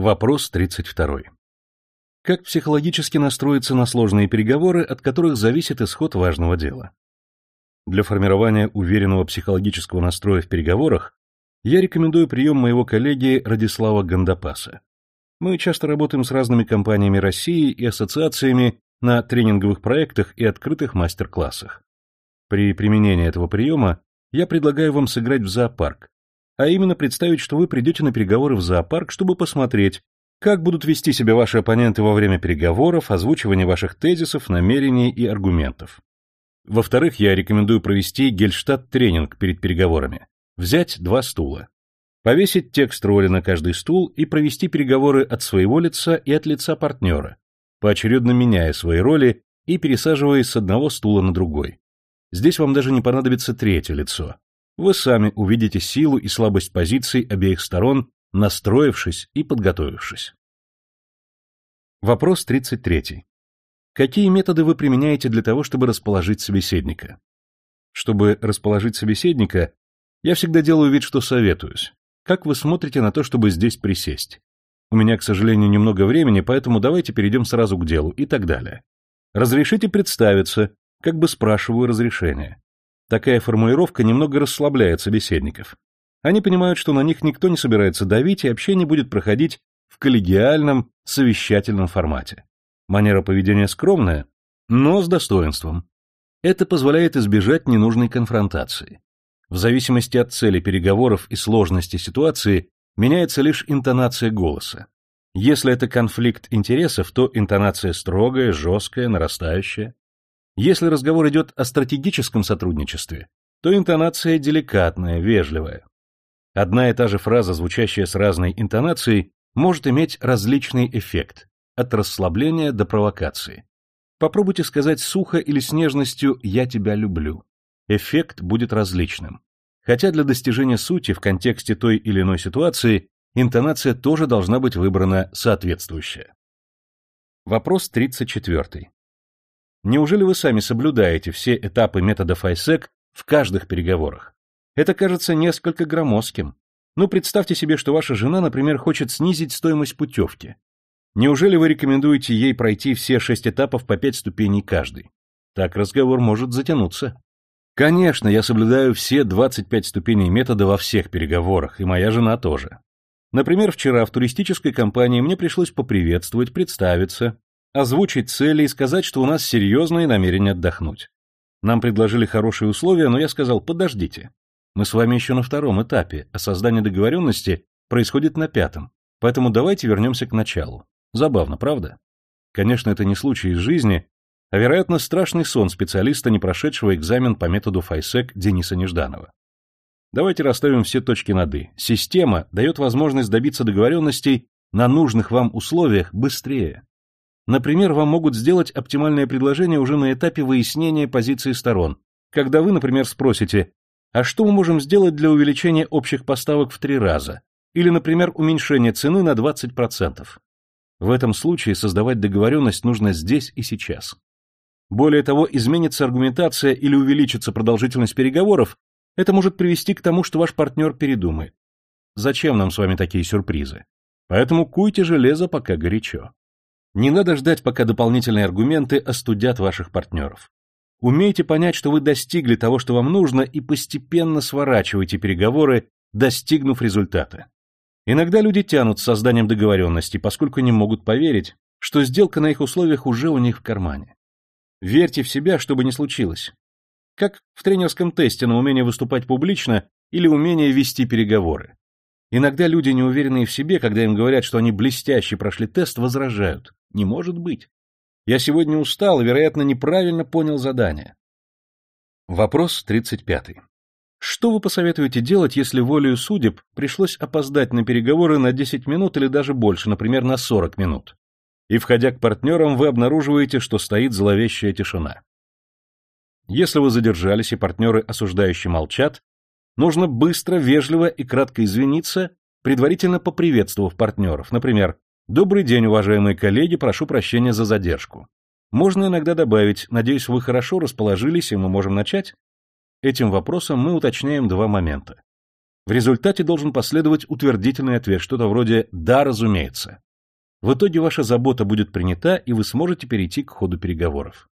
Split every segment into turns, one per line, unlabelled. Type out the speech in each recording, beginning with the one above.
Вопрос 32. Как психологически настроиться на сложные переговоры, от которых зависит исход важного дела? Для формирования уверенного психологического настроя в переговорах я рекомендую прием моего коллеги Радислава Гандапаса. Мы часто работаем с разными компаниями России и ассоциациями на тренинговых проектах и открытых мастер-классах. При применении этого приема я предлагаю вам сыграть в зоопарк, а именно представить, что вы придете на переговоры в зоопарк, чтобы посмотреть, как будут вести себя ваши оппоненты во время переговоров, озвучивания ваших тезисов, намерений и аргументов. Во-вторых, я рекомендую провести гельштадт-тренинг перед переговорами. Взять два стула. Повесить текст роли на каждый стул и провести переговоры от своего лица и от лица партнера, поочередно меняя свои роли и пересаживаясь с одного стула на другой. Здесь вам даже не понадобится третье лицо. Вы сами увидите силу и слабость позиций обеих сторон, настроившись и подготовившись. Вопрос 33. Какие методы вы применяете для того, чтобы расположить собеседника? Чтобы расположить собеседника, я всегда делаю вид, что советуюсь. Как вы смотрите на то, чтобы здесь присесть? У меня, к сожалению, немного времени, поэтому давайте перейдем сразу к делу и так далее. Разрешите представиться, как бы спрашиваю разрешения. Такая формулировка немного расслабляет собеседников. Они понимают, что на них никто не собирается давить, и общение будет проходить в коллегиальном, совещательном формате. Манера поведения скромная, но с достоинством. Это позволяет избежать ненужной конфронтации. В зависимости от цели переговоров и сложности ситуации меняется лишь интонация голоса. Если это конфликт интересов, то интонация строгая, жесткая, нарастающая. Если разговор идет о стратегическом сотрудничестве, то интонация деликатная, вежливая. Одна и та же фраза, звучащая с разной интонацией, может иметь различный эффект, от расслабления до провокации. Попробуйте сказать сухо или с нежностью «я тебя люблю». Эффект будет различным. Хотя для достижения сути в контексте той или иной ситуации интонация тоже должна быть выбрана соответствующая. Вопрос 34. Неужели вы сами соблюдаете все этапы методов ISEC в каждых переговорах? Это кажется несколько громоздким. Ну, представьте себе, что ваша жена, например, хочет снизить стоимость путевки. Неужели вы рекомендуете ей пройти все шесть этапов по пять ступеней каждый? Так разговор может затянуться. Конечно, я соблюдаю все 25 ступеней метода во всех переговорах, и моя жена тоже. Например, вчера в туристической компании мне пришлось поприветствовать, представиться, озвучить цели и сказать, что у нас серьезные намерения отдохнуть. Нам предложили хорошие условия, но я сказал, подождите. Мы с вами еще на втором этапе, а создание договоренности происходит на пятом, поэтому давайте вернемся к началу. Забавно, правда? Конечно, это не случай из жизни, а, вероятно, страшный сон специалиста, не прошедшего экзамен по методу ФАЙСЕК Дениса Нежданова. Давайте расставим все точки над «и». Система дает возможность добиться договоренностей на нужных вам условиях быстрее. Например, вам могут сделать оптимальное предложение уже на этапе выяснения позиции сторон, когда вы, например, спросите, а что мы можем сделать для увеличения общих поставок в три раза? Или, например, уменьшения цены на 20%. В этом случае создавать договоренность нужно здесь и сейчас. Более того, изменится аргументация или увеличится продолжительность переговоров, это может привести к тому, что ваш партнер передумает. Зачем нам с вами такие сюрпризы? Поэтому куйте железо, пока горячо. Не надо ждать, пока дополнительные аргументы остудят ваших партнеров. Умейте понять, что вы достигли того, что вам нужно, и постепенно сворачивайте переговоры, достигнув результата. Иногда люди тянут с созданием договоренности, поскольку не могут поверить, что сделка на их условиях уже у них в кармане. Верьте в себя, что бы ни случилось. Как в тренерском тесте на умение выступать публично или умение вести переговоры. Иногда люди, неуверенные в себе, когда им говорят, что они блестяще прошли тест, возражают. Не может быть. Я сегодня устал и, вероятно, неправильно понял задание. Вопрос 35. Что вы посоветуете делать, если волею судеб пришлось опоздать на переговоры на 10 минут или даже больше, например, на 40 минут? И, входя к партнерам, вы обнаруживаете, что стоит зловещая тишина. Если вы задержались и партнеры осуждающие молчат, нужно быстро, вежливо и кратко извиниться, предварительно поприветствовав партнеров. Например, «Добрый день, уважаемые коллеги, прошу прощения за задержку». Можно иногда добавить «Надеюсь, вы хорошо расположились, и мы можем начать?» Этим вопросом мы уточняем два момента. В результате должен последовать утвердительный ответ, что-то вроде «да, разумеется». В итоге ваша забота будет принята, и вы сможете перейти к ходу переговоров.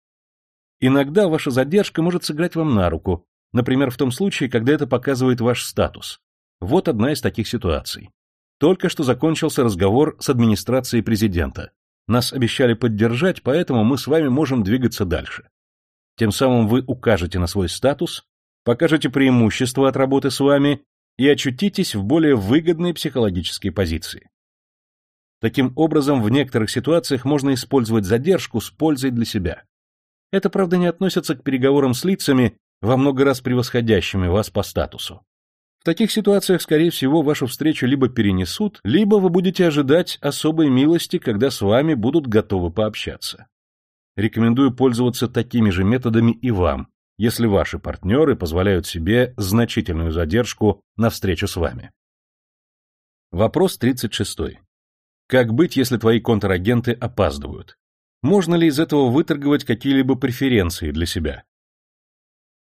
Иногда ваша задержка может сыграть вам на руку, например, в том случае, когда это показывает ваш статус. Вот одна из таких ситуаций. Только что закончился разговор с администрацией президента. Нас обещали поддержать, поэтому мы с вами можем двигаться дальше. Тем самым вы укажете на свой статус, покажете преимущество от работы с вами и очутитесь в более выгодной психологической позиции. Таким образом, в некоторых ситуациях можно использовать задержку с пользой для себя. Это, правда, не относится к переговорам с лицами, во много раз превосходящими вас по статусу. Таких ситуациях, скорее всего, вашу встречу либо перенесут, либо вы будете ожидать особой милости, когда с вами будут готовы пообщаться. Рекомендую пользоваться такими же методами и вам, если ваши партнеры позволяют себе значительную задержку на встречу с вами. Вопрос 36. Как быть, если твои контрагенты опаздывают? Можно ли из этого выторговать какие-либо преференции для себя?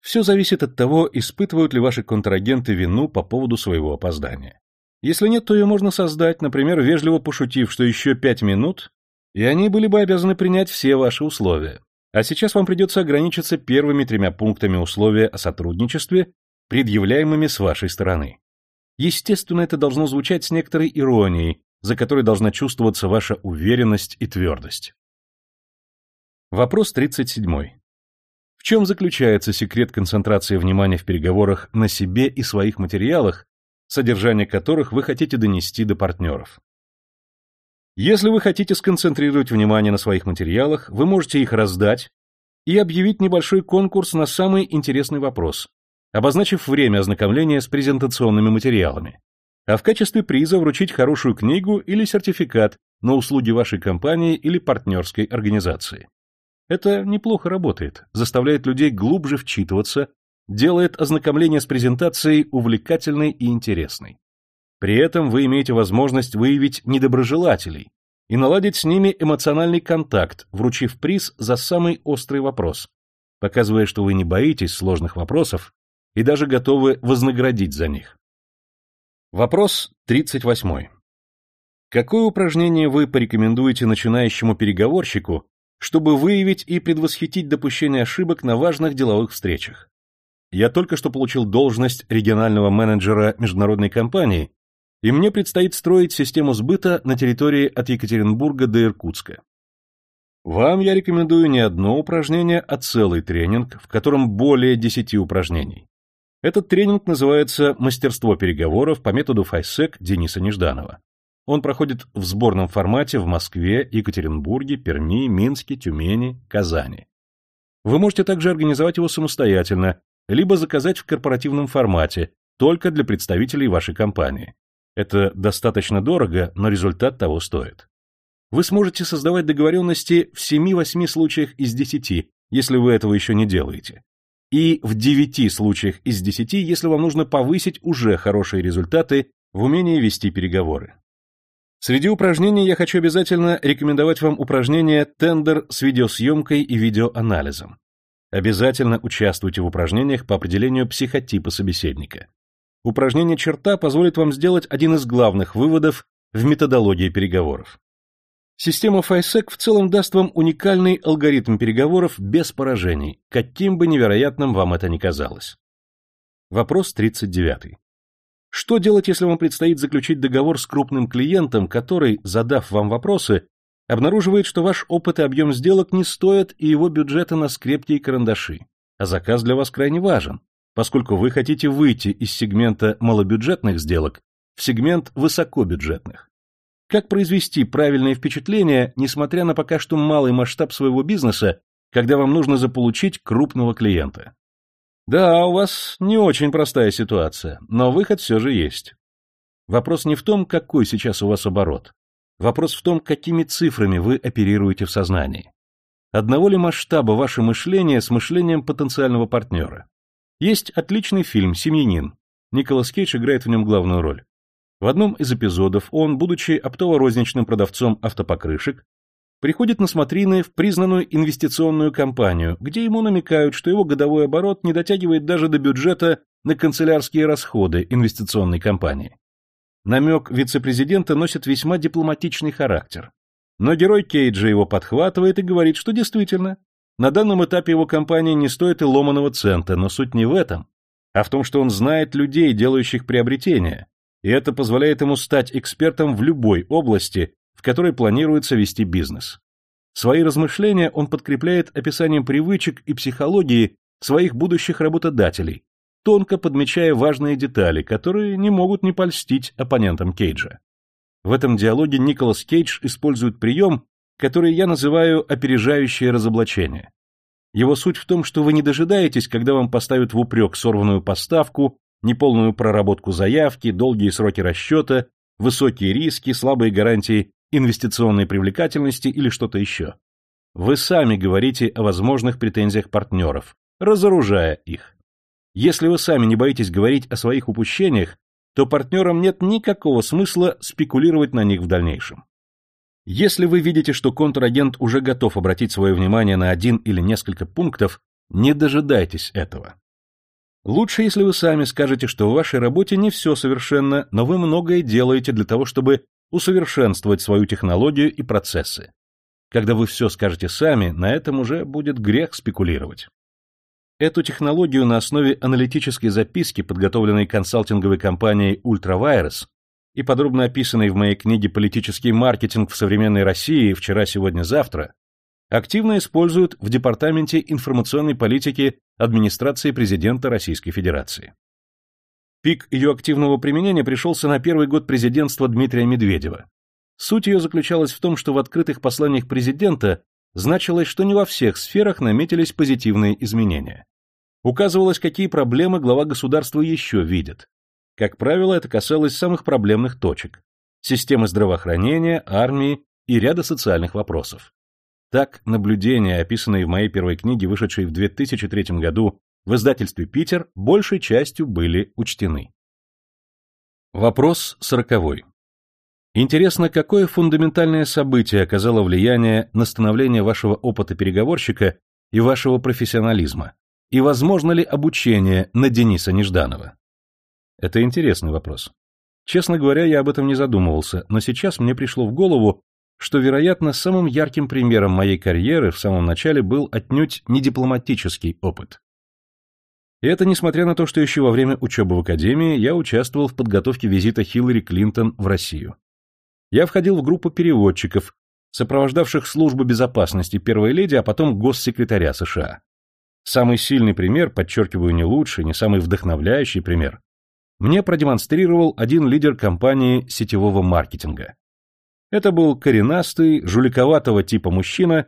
Все зависит от того, испытывают ли ваши контрагенты вину по поводу своего опоздания. Если нет, то ее можно создать, например, вежливо пошутив, что еще пять минут, и они были бы обязаны принять все ваши условия. А сейчас вам придется ограничиться первыми тремя пунктами условия о сотрудничестве, предъявляемыми с вашей стороны. Естественно, это должно звучать с некоторой иронией, за которой должна чувствоваться ваша уверенность и твердость. Вопрос 37. Чем заключается секрет концентрации внимания в переговорах на себе и своих материалах, содержание которых вы хотите донести до партнеров? Если вы хотите сконцентрировать внимание на своих материалах, вы можете их раздать и объявить небольшой конкурс на самый интересный вопрос, обозначив время ознакомления с презентационными материалами а в качестве приза вручить хорошую книгу или сертификат на услуги вашей компании или партнерской организации. Это неплохо работает, заставляет людей глубже вчитываться, делает ознакомление с презентацией увлекательной и интересной. При этом вы имеете возможность выявить недоброжелателей и наладить с ними эмоциональный контакт, вручив приз за самый острый вопрос, показывая, что вы не боитесь сложных вопросов и даже готовы вознаградить за них. Вопрос 38. Какое упражнение вы порекомендуете начинающему переговорщику, чтобы выявить и предвосхитить допущение ошибок на важных деловых встречах? Я только что получил должность регионального менеджера международной компании, и мне предстоит строить систему сбыта на территории от Екатеринбурга до Иркутска. Вам я рекомендую не одно упражнение, а целый тренинг, в котором более 10 упражнений. Этот тренинг называется «Мастерство переговоров» по методу FISEC Дениса Нежданова. Он проходит в сборном формате в Москве, Екатеринбурге, Перми, Минске, Тюмени, Казани. Вы можете также организовать его самостоятельно, либо заказать в корпоративном формате, только для представителей вашей компании. Это достаточно дорого, но результат того стоит. Вы сможете создавать договоренности в 7-8 случаях из 10, если вы этого еще не делаете и в 9 случаях из 10, если вам нужно повысить уже хорошие результаты в умении вести переговоры. Среди упражнений я хочу обязательно рекомендовать вам упражнение «Тендер с видеосъемкой и видеоанализом». Обязательно участвуйте в упражнениях по определению психотипа собеседника. Упражнение «Черта» позволит вам сделать один из главных выводов в методологии переговоров. Система FISEC в целом даст вам уникальный алгоритм переговоров без поражений, каким бы невероятным вам это ни казалось. Вопрос 39. Что делать, если вам предстоит заключить договор с крупным клиентом, который, задав вам вопросы, обнаруживает, что ваш опыт и объем сделок не стоят и его бюджета на скрепки и карандаши, а заказ для вас крайне важен, поскольку вы хотите выйти из сегмента малобюджетных сделок в сегмент высокобюджетных. Как произвести правильное впечатление, несмотря на пока что малый масштаб своего бизнеса, когда вам нужно заполучить крупного клиента? Да, у вас не очень простая ситуация, но выход все же есть. Вопрос не в том, какой сейчас у вас оборот. Вопрос в том, какими цифрами вы оперируете в сознании. Одного ли масштаба ваше мышление с мышлением потенциального партнера? Есть отличный фильм «Семьянин». Николас Кейдж играет в нем главную роль. В одном из эпизодов он, будучи оптово-розничным продавцом автопокрышек, приходит на смотрины в признанную инвестиционную компанию, где ему намекают, что его годовой оборот не дотягивает даже до бюджета на канцелярские расходы инвестиционной компании. Намек вице-президента носит весьма дипломатичный характер. Но герой Кейджа его подхватывает и говорит, что действительно, на данном этапе его компания не стоит и ломаного цента, но суть не в этом, а в том, что он знает людей, делающих приобретения, и это позволяет ему стать экспертом в любой области, в которой планируется вести бизнес. Свои размышления он подкрепляет описанием привычек и психологии своих будущих работодателей, тонко подмечая важные детали, которые не могут не польстить оппонентам Кейджа. В этом диалоге Николас Кейдж использует прием, который я называю опережающее разоблачение. Его суть в том, что вы не дожидаетесь, когда вам поставят в упрек сорванную поставку, неполную проработку заявки, долгие сроки расчета, высокие риски, слабые гарантии инвестиционной привлекательности или что-то еще. Вы сами говорите о возможных претензиях партнеров, разоружая их. Если вы сами не боитесь говорить о своих упущениях, то партнерам нет никакого смысла спекулировать на них в дальнейшем. Если вы видите, что контрагент уже готов обратить свое внимание на один или несколько пунктов, не дожидайтесь этого. Лучше, если вы сами скажете, что в вашей работе не все совершенно, но вы многое делаете для того, чтобы усовершенствовать свою технологию и процессы. Когда вы все скажете сами, на этом уже будет грех спекулировать. Эту технологию на основе аналитической записки, подготовленной консалтинговой компанией Ultravirus и подробно описанной в моей книге «Политический маркетинг в современной России. Вчера, сегодня, завтра», активно используют в Департаменте информационной политики администрации президента Российской Федерации. Пик ее активного применения пришелся на первый год президентства Дмитрия Медведева. Суть ее заключалась в том, что в открытых посланиях президента значилось, что не во всех сферах наметились позитивные изменения. Указывалось, какие проблемы глава государства еще видит. Как правило, это касалось самых проблемных точек – системы здравоохранения, армии и ряда социальных вопросов. Так, наблюдения, описанные в моей первой книге, вышедшей в 2003 году в издательстве «Питер», большей частью были учтены. Вопрос сороковой. Интересно, какое фундаментальное событие оказало влияние на становление вашего опыта переговорщика и вашего профессионализма? И возможно ли обучение на Дениса Нежданова? Это интересный вопрос. Честно говоря, я об этом не задумывался, но сейчас мне пришло в голову, что, вероятно, самым ярким примером моей карьеры в самом начале был отнюдь не дипломатический опыт. И это несмотря на то, что еще во время учебы в Академии я участвовал в подготовке визита Хиллари Клинтон в Россию я входил в группу переводчиков, сопровождавших службу безопасности первой леди, а потом госсекретаря США. Самый сильный пример, подчеркиваю, не лучший, не самый вдохновляющий пример, мне продемонстрировал один лидер компании сетевого маркетинга. Это был коренастый, жуликоватого типа мужчина,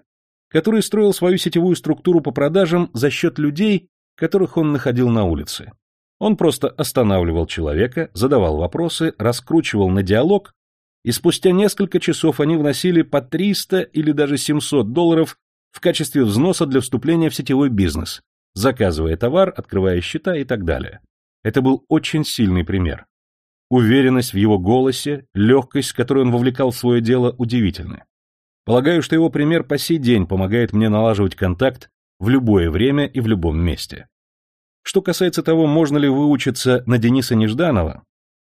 который строил свою сетевую структуру по продажам за счет людей, которых он находил на улице. Он просто останавливал человека, задавал вопросы, раскручивал на диалог и спустя несколько часов они вносили по 300 или даже 700 долларов в качестве взноса для вступления в сетевой бизнес, заказывая товар, открывая счета и так далее. Это был очень сильный пример. Уверенность в его голосе, легкость, с которой он вовлекал в свое дело, удивительны. Полагаю, что его пример по сей день помогает мне налаживать контакт в любое время и в любом месте. Что касается того, можно ли выучиться на Дениса Нежданова,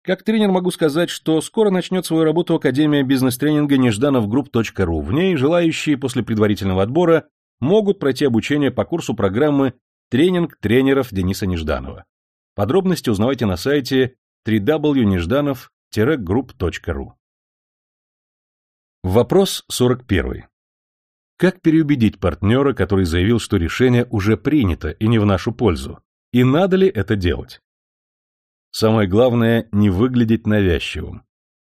как тренер могу сказать, что скоро начнет свою работу Академия бизнес-тренинга неждановгрупп.ру. В ней желающие после предварительного отбора могут пройти обучение по курсу программы «Тренинг тренеров Дениса Нежданова». Подробности узнавайте на сайте www.нежданов-group.ru. Вопрос 41. Как переубедить партнера, который заявил, что решение уже принято и не в нашу пользу? И надо ли это делать? Самое главное – не выглядеть навязчивым.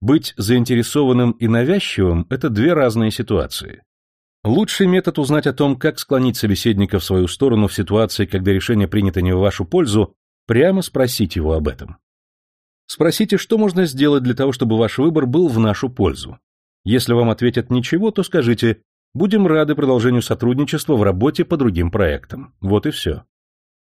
Быть заинтересованным и навязчивым – это две разные ситуации. Лучший метод узнать о том, как склонить собеседника в свою сторону в ситуации, когда решение принято не в вашу пользу, прямо спросить его об этом. Спросите, что можно сделать для того, чтобы ваш выбор был в нашу пользу. Если вам ответят ничего, то скажите «Будем рады продолжению сотрудничества в работе по другим проектам». Вот и все.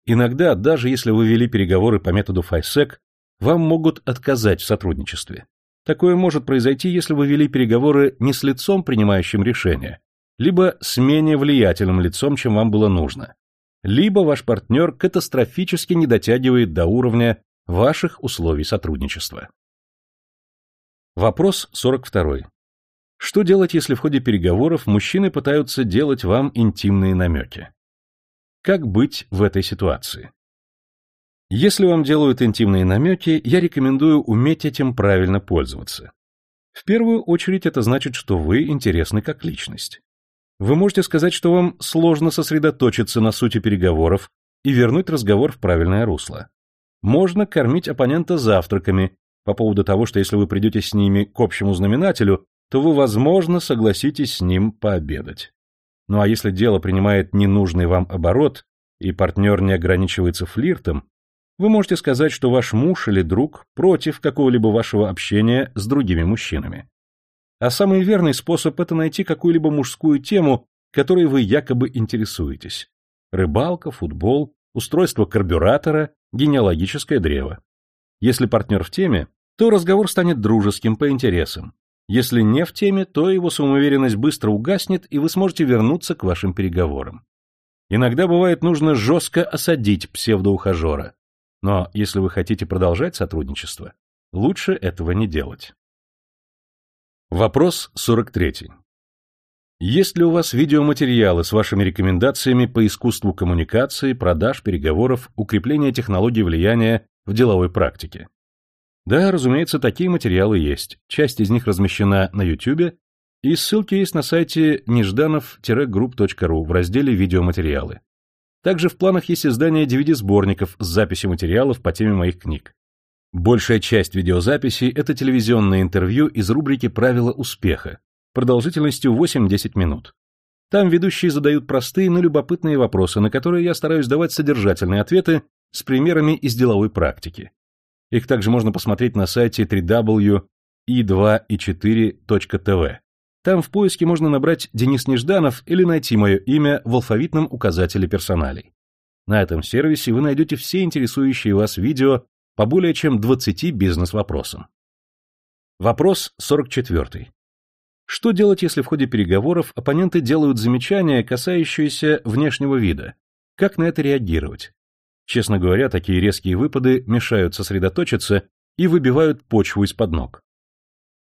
Иногда, даже если вы вели переговоры по методу FISEC, вам могут отказать в сотрудничестве. Такое может произойти, если вы вели переговоры не с лицом, принимающим решение, либо с менее влиятельным лицом, чем вам было нужно. либо ваш партнер катастрофически не дотягивает до уровня ваших условий сотрудничества. Вопрос 42. Что делать, если в ходе переговоров мужчины пытаются делать вам интимные намеки? Как быть в этой ситуации? Если вам делают интимные намеки, я рекомендую уметь этим правильно пользоваться. В первую очередь это значит, что вы интересны как личность. Вы можете сказать, что вам сложно сосредоточиться на сути переговоров и вернуть разговор в правильное русло. Можно кормить оппонента завтраками по поводу того, что если вы придете с ними к общему знаменателю, то вы, возможно, согласитесь с ним пообедать. Ну а если дело принимает ненужный вам оборот, и партнер не ограничивается флиртом, вы можете сказать, что ваш муж или друг против какого-либо вашего общения с другими мужчинами. А самый верный способ – это найти какую-либо мужскую тему, которой вы якобы интересуетесь. Рыбалка, футбол, устройство карбюратора, генеалогическое древо. Если партнер в теме, то разговор станет дружеским по интересам. Если не в теме, то его самоуверенность быстро угаснет, и вы сможете вернуться к вашим переговорам. Иногда бывает нужно жестко осадить псевдоухажера, но если вы хотите продолжать сотрудничество, лучше этого не делать. Вопрос 43. Есть ли у вас видеоматериалы с вашими рекомендациями по искусству коммуникации, продаж, переговоров, укрепления технологий влияния в деловой практике? Да, разумеется, такие материалы есть. Часть из них размещена на YouTube, и ссылки есть на сайте нежданов-group.ru в разделе «Видеоматериалы». Также в планах есть издание DVD-сборников с записью материалов по теме моих книг. Большая часть видеозаписей – это телевизионное интервью из рубрики «Правила успеха» продолжительностью 8-10 минут. Там ведущие задают простые, но любопытные вопросы, на которые я стараюсь давать содержательные ответы с примерами из деловой практики. Их также можно посмотреть на сайте www.i2i4.tv. Там в поиске можно набрать Денис Нежданов или найти мое имя в алфавитном указателе персоналей. На этом сервисе вы найдете все интересующие вас видео по более чем 20 бизнес-вопросам. Вопрос 44. Что делать, если в ходе переговоров оппоненты делают замечания, касающиеся внешнего вида? Как на это реагировать? Честно говоря, такие резкие выпады мешают сосредоточиться и выбивают почву из-под ног.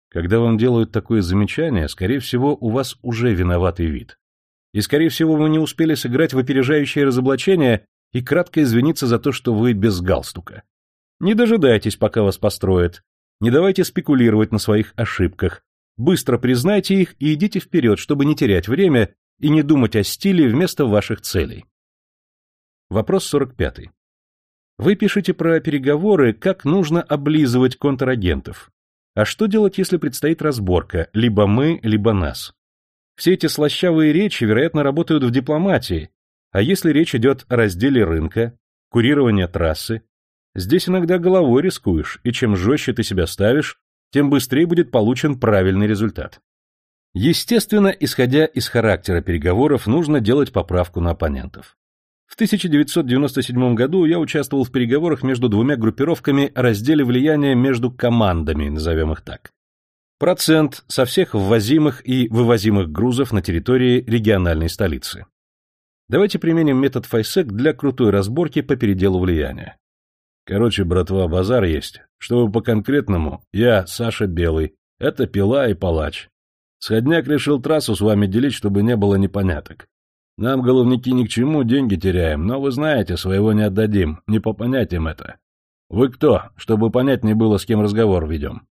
Когда вам делают такое замечание, скорее всего, у вас уже виноватый вид. И, скорее всего, вы не успели сыграть в опережающее разоблачение и кратко извиниться за то, что вы без галстука. Не дожидайтесь, пока вас построят. Не давайте спекулировать на своих ошибках. Быстро признайте их и идите вперед, чтобы не терять время и не думать о стиле вместо ваших целей. Вопрос 45. Вы пишете про переговоры, как нужно облизывать контрагентов. А что делать, если предстоит разборка, либо мы, либо нас? Все эти слащавые речи, вероятно, работают в дипломатии, а если речь идет о разделе рынка, курировании трассы, здесь иногда головой рискуешь, и чем жестче ты себя ставишь, тем быстрее будет получен правильный результат. Естественно, исходя из характера переговоров, нужно делать поправку на оппонентов. В 1997 году я участвовал в переговорах между двумя группировками о разделе влияния между командами, назовем их так. Процент со всех ввозимых и вывозимых грузов на территории региональной столицы. Давайте применим метод FISEC для крутой разборки по переделу влияния. Короче, братва, базар есть. Чтобы по-конкретному, я Саша Белый. Это пила и палач. Сходняк решил трассу с вами делить, чтобы не было непоняток. Нам, головники, ни к чему, деньги теряем, но вы знаете, своего не отдадим, не по понятиям это. Вы кто, чтобы понять не было, с кем разговор ведем?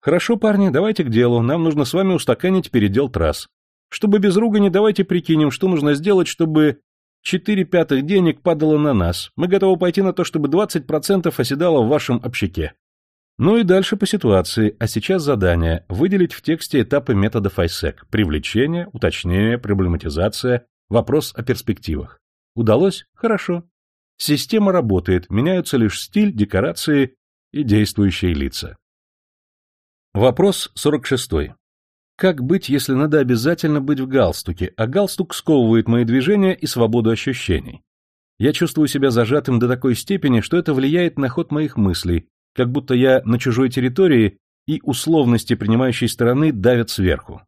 Хорошо, парни, давайте к делу, нам нужно с вами устаканить передел трасс. Чтобы без ругани, давайте прикинем, что нужно сделать, чтобы четыре пятых денег падало на нас. Мы готовы пойти на то, чтобы 20% оседало в вашем общаке. Ну и дальше по ситуации, а сейчас задание – выделить в тексте этапы метода FISEC – привлечение, уточнение, проблематизация, вопрос о перспективах. Удалось? Хорошо. Система работает, меняются лишь стиль, декорации и действующие лица. Вопрос 46. Как быть, если надо обязательно быть в галстуке, а галстук сковывает мои движения и свободу ощущений? Я чувствую себя зажатым до такой степени, что это влияет на ход моих мыслей, как будто я на чужой территории, и условности принимающей стороны давят сверху.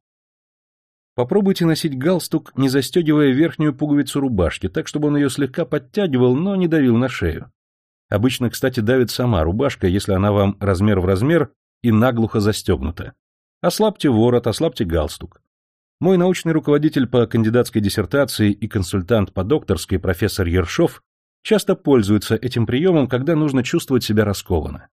Попробуйте носить галстук, не застегивая верхнюю пуговицу рубашки, так, чтобы он ее слегка подтягивал, но не давил на шею. Обычно, кстати, давит сама рубашка, если она вам размер в размер и наглухо застегнута. Ослабьте ворот, ослабьте галстук. Мой научный руководитель по кандидатской диссертации и консультант по докторской профессор Ершов часто пользуется этим приемом, когда нужно чувствовать себя раскованно.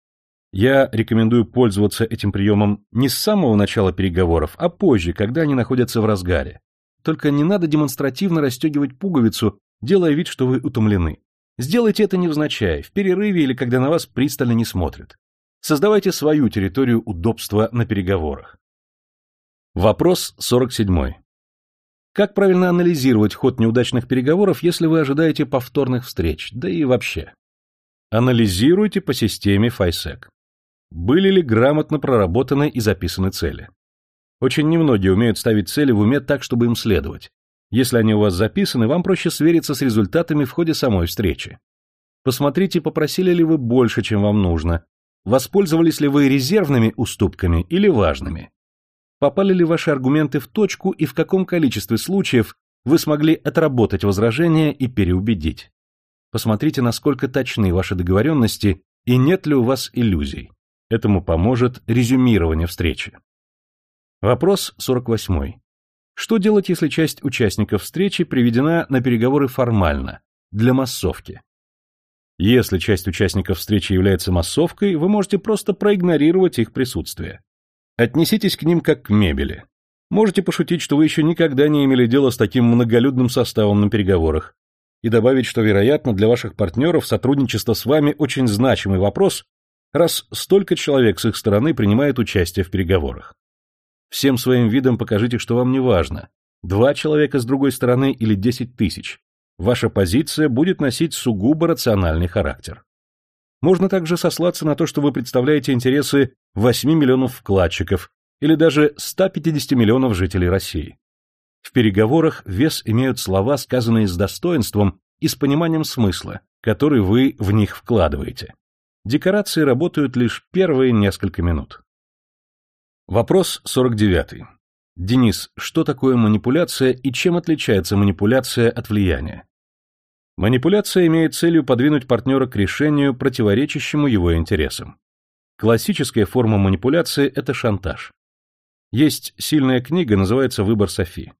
Я рекомендую пользоваться этим приемом не с самого начала переговоров, а позже, когда они находятся в разгаре. Только не надо демонстративно расстегивать пуговицу, делая вид, что вы утомлены. Сделайте это невзначай, в перерыве или когда на вас пристально не смотрят. Создавайте свою территорию удобства на переговорах. Вопрос 47. Как правильно анализировать ход неудачных переговоров, если вы ожидаете повторных встреч, да и вообще? Анализируйте по системе FISEC. Были ли грамотно проработаны и записаны цели? Очень немногие умеют ставить цели в уме так, чтобы им следовать. Если они у вас записаны, вам проще свериться с результатами в ходе самой встречи. Посмотрите, попросили ли вы больше, чем вам нужно, воспользовались ли вы резервными уступками или важными. Попали ли ваши аргументы в точку и в каком количестве случаев вы смогли отработать возражения и переубедить. Посмотрите, насколько точны ваши договоренности и нет ли у вас иллюзий. Этому поможет резюмирование встречи. Вопрос 48. Что делать, если часть участников встречи приведена на переговоры формально, для массовки? Если часть участников встречи является массовкой, вы можете просто проигнорировать их присутствие. Отнеситесь к ним как к мебели. Можете пошутить, что вы еще никогда не имели дела с таким многолюдным составом на переговорах, и добавить, что, вероятно, для ваших партнеров сотрудничество с вами очень значимый вопрос, раз столько человек с их стороны принимает участие в переговорах. Всем своим видом покажите, что вам не важно, два человека с другой стороны или десять тысяч. Ваша позиция будет носить сугубо рациональный характер. Можно также сослаться на то, что вы представляете интересы 8 миллионов вкладчиков или даже 150 миллионов жителей России. В переговорах вес имеют слова, сказанные с достоинством и с пониманием смысла, который вы в них вкладываете. Декорации работают лишь первые несколько минут. Вопрос 49. Денис, что такое манипуляция и чем отличается манипуляция от влияния? Манипуляция имеет целью подвинуть партнера к решению, противоречащему его интересам. Классическая форма манипуляции – это шантаж. Есть сильная книга, называется «Выбор Софи».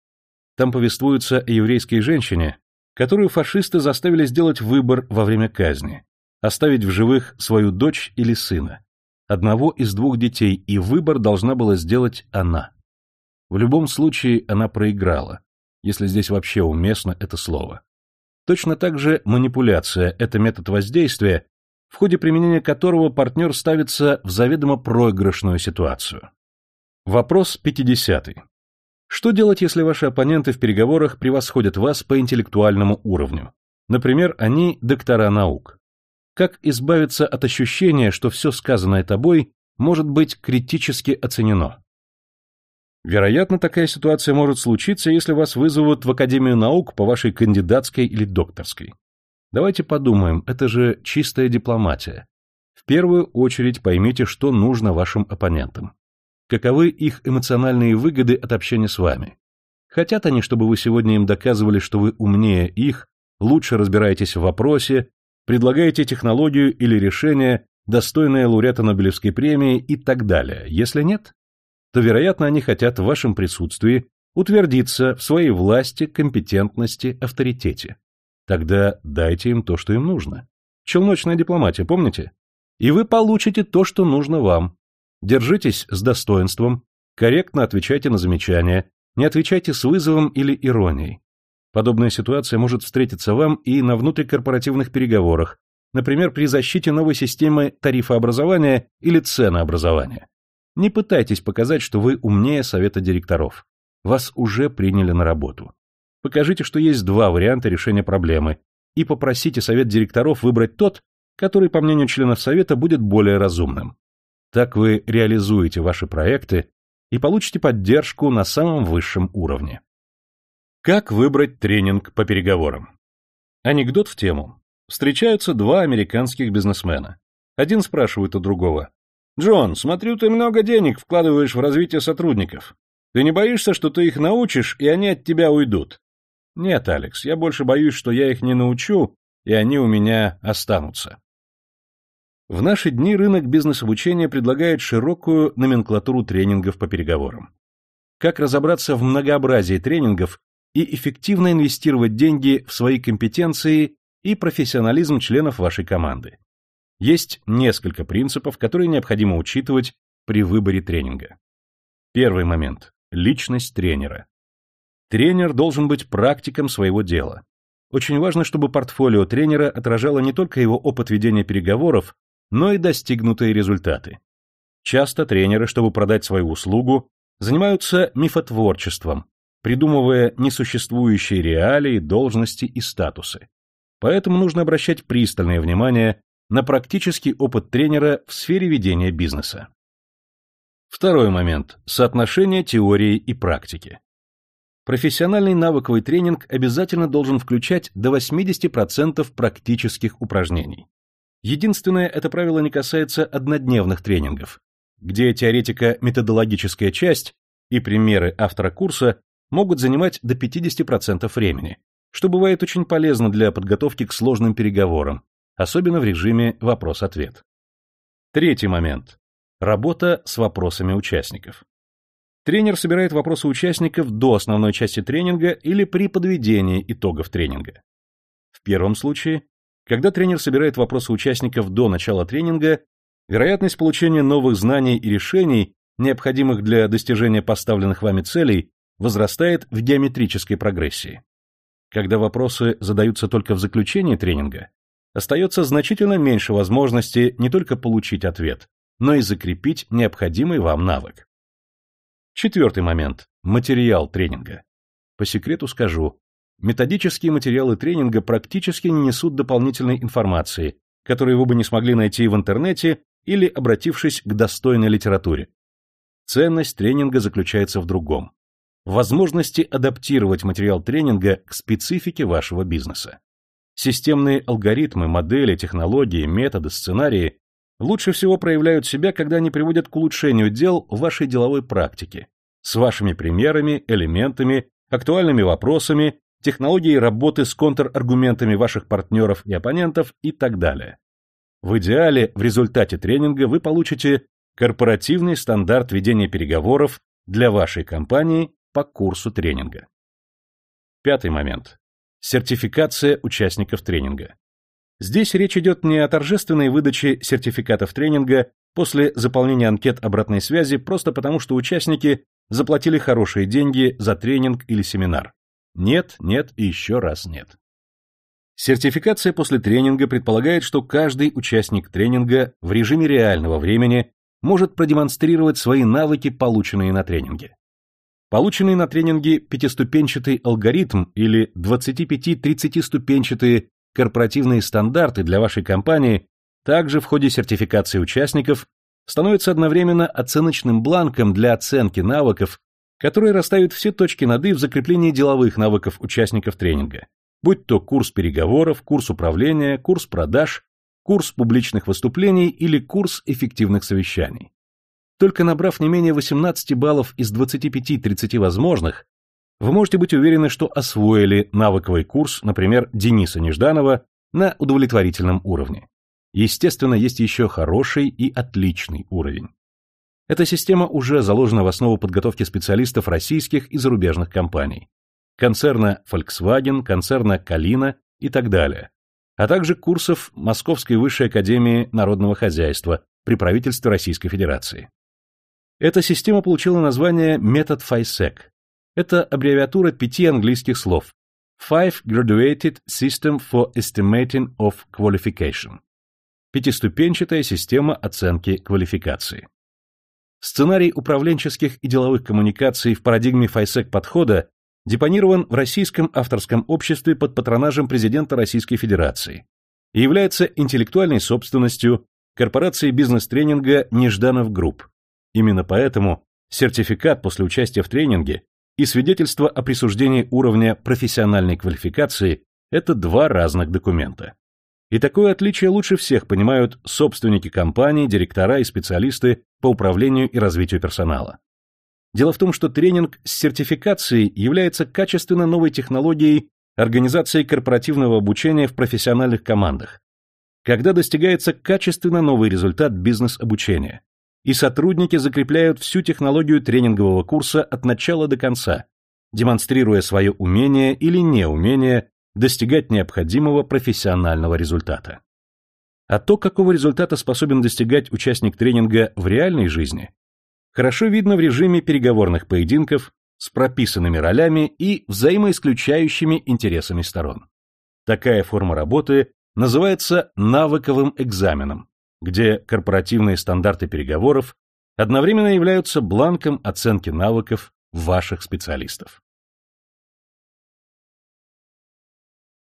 Там повествуется о еврейской женщине, которую фашисты заставили сделать выбор во время казни оставить в живых свою дочь или сына, одного из двух детей, и выбор должна была сделать она. В любом случае она проиграла, если здесь вообще уместно это слово. Точно так же манипуляция – это метод воздействия, в ходе применения которого партнер ставится в заведомо проигрышную ситуацию. Вопрос 50. Что делать, если ваши оппоненты в переговорах превосходят вас по интеллектуальному уровню? Например, они доктора наук. Как избавиться от ощущения, что все сказанное тобой может быть критически оценено? Вероятно, такая ситуация может случиться, если вас вызовут в Академию наук по вашей кандидатской или докторской. Давайте подумаем, это же чистая дипломатия. В первую очередь поймите, что нужно вашим оппонентам. Каковы их эмоциональные выгоды от общения с вами? Хотят они, чтобы вы сегодня им доказывали, что вы умнее их, лучше разбираетесь в вопросе, предлагаете технологию или решение, достойное лауреата Нобелевской премии и так далее. Если нет, то, вероятно, они хотят в вашем присутствии утвердиться в своей власти, компетентности, авторитете. Тогда дайте им то, что им нужно. Челночная дипломатия, помните? И вы получите то, что нужно вам. Держитесь с достоинством, корректно отвечайте на замечания, не отвечайте с вызовом или иронией. Подобная ситуация может встретиться вам и на внутрикорпоративных переговорах, например, при защите новой системы тарифообразования или ценообразования. Не пытайтесь показать, что вы умнее совета директоров. Вас уже приняли на работу. Покажите, что есть два варианта решения проблемы, и попросите совет директоров выбрать тот, который, по мнению членов совета, будет более разумным. Так вы реализуете ваши проекты и получите поддержку на самом высшем уровне. Как выбрать тренинг по переговорам? Анекдот в тему. Встречаются два американских бизнесмена. Один спрашивает у другого. «Джон, смотрю, ты много денег вкладываешь в развитие сотрудников. Ты не боишься, что ты их научишь, и они от тебя уйдут? Нет, Алекс, я больше боюсь, что я их не научу, и они у меня останутся. В наши дни рынок бизнес-обучения предлагает широкую номенклатуру тренингов по переговорам. Как разобраться в многообразии тренингов и эффективно инвестировать деньги в свои компетенции и профессионализм членов вашей команды. Есть несколько принципов, которые необходимо учитывать при выборе тренинга. Первый момент. Личность тренера. Тренер должен быть практиком своего дела. Очень важно, чтобы портфолио тренера отражало не только его опыт ведения переговоров, но и достигнутые результаты. Часто тренеры, чтобы продать свою услугу, занимаются мифотворчеством, придумывая несуществующие реалии, должности и статусы. Поэтому нужно обращать пристальное внимание на практический опыт тренера в сфере ведения бизнеса. Второй момент – соотношение теории и практики. Профессиональный навыковый тренинг обязательно должен включать до 80% практических упражнений. Единственное, это правило не касается однодневных тренингов, где теоретико-методологическая часть и примеры автора курса могут занимать до 50% времени, что бывает очень полезно для подготовки к сложным переговорам, особенно в режиме вопрос-ответ. Третий момент. Работа с вопросами участников. Тренер собирает вопросы участников до основной части тренинга или при подведении итогов тренинга. В первом случае, когда тренер собирает вопросы участников до начала тренинга, вероятность получения новых знаний и решений, необходимых для достижения поставленных вами целей, возрастает в геометрической прогрессии. Когда вопросы задаются только в заключении тренинга, остается значительно меньше возможности не только получить ответ, но и закрепить необходимый вам навык. Четвертый момент – материал тренинга. По секрету скажу, методические материалы тренинга практически не несут дополнительной информации, которую вы бы не смогли найти в интернете или обратившись к достойной литературе. Ценность тренинга заключается в другом – возможности адаптировать материал тренинга к специфике вашего бизнеса. Системные алгоритмы, модели, технологии, методы, сценарии лучше всего проявляют себя, когда они приводят к улучшению дел вашей деловой практике, с вашими примерами, элементами, актуальными вопросами, технологией работы с контраргументами ваших партнеров и оппонентов и так далее. В идеале в результате тренинга вы получите корпоративный стандарт ведения переговоров для вашей компании по курсу тренинга. Пятый момент. Сертификация участников тренинга. Здесь речь идет не о торжественной выдаче сертификатов тренинга после заполнения анкет обратной связи просто потому, что участники заплатили хорошие деньги за тренинг или семинар. Нет, нет и еще раз нет. Сертификация после тренинга предполагает, что каждый участник тренинга в режиме реального времени может продемонстрировать свои навыки, полученные на тренинге. Полученный на тренинге пятиступенчатый алгоритм или 25-30-ступенчатые корпоративные стандарты для вашей компании также в ходе сертификации участников становятся одновременно оценочным бланком для оценки навыков, который расставит все точки над «и» в закреплении деловых навыков участников тренинга, будь то курс переговоров, курс управления, курс продаж, курс публичных выступлений или курс эффективных совещаний. Только набрав не менее 18 баллов из 25-30 возможных, вы можете быть уверены, что освоили навыковый курс, например, Дениса Нежданова, на удовлетворительном уровне. Естественно, есть еще хороший и отличный уровень. Эта система уже заложена в основу подготовки специалистов российских и зарубежных компаний. Концерна Volkswagen, концерна Калина и так далее. А также курсов Московской высшей академии народного хозяйства при правительстве Российской Федерации. Эта система получила название метод FISEC. Это аббревиатура пяти английских слов. Five Graduated System for Estimating of Qualification. Пятиступенчатая система оценки квалификации. Сценарий управленческих и деловых коммуникаций в парадигме FISEC подхода депонирован в Российском авторском обществе под патронажем президента Российской Федерации и является интеллектуальной собственностью корпорации бизнес-тренинга Нежданов Групп, Именно поэтому сертификат после участия в тренинге и свидетельство о присуждении уровня профессиональной квалификации – это два разных документа. И такое отличие лучше всех понимают собственники компаний, директора и специалисты по управлению и развитию персонала. Дело в том, что тренинг с сертификацией является качественно новой технологией организации корпоративного обучения в профессиональных командах, когда достигается качественно новый результат бизнес-обучения, и сотрудники закрепляют всю технологию тренингового курса от начала до конца, демонстрируя свое умение или неумение достигать необходимого профессионального результата. А то, какого результата способен достигать участник тренинга в реальной жизни, хорошо видно в режиме переговорных поединков с прописанными ролями и взаимоисключающими интересами сторон. Такая форма работы называется навыковым экзаменом, где корпоративные стандарты переговоров одновременно являются бланком оценки навыков ваших специалистов.